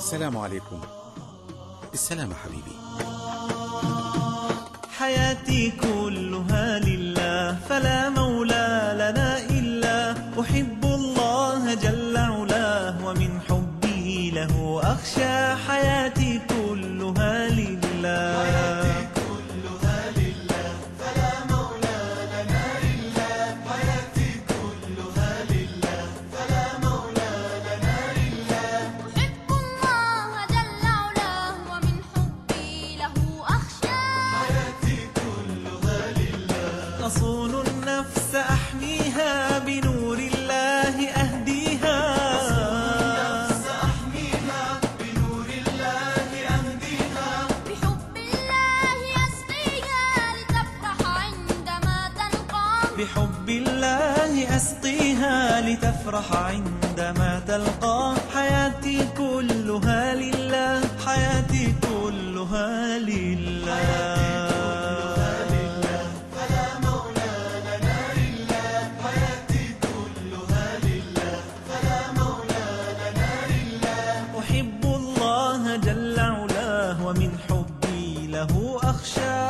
السلام عليكم. السلام حبيبي. حياتي كل بحب الله أسقيها لتفرح عندما تلقى. حياتي كلها لله حياتي كلها لله. أحب الله جل علاه ومن حبي له أخشاه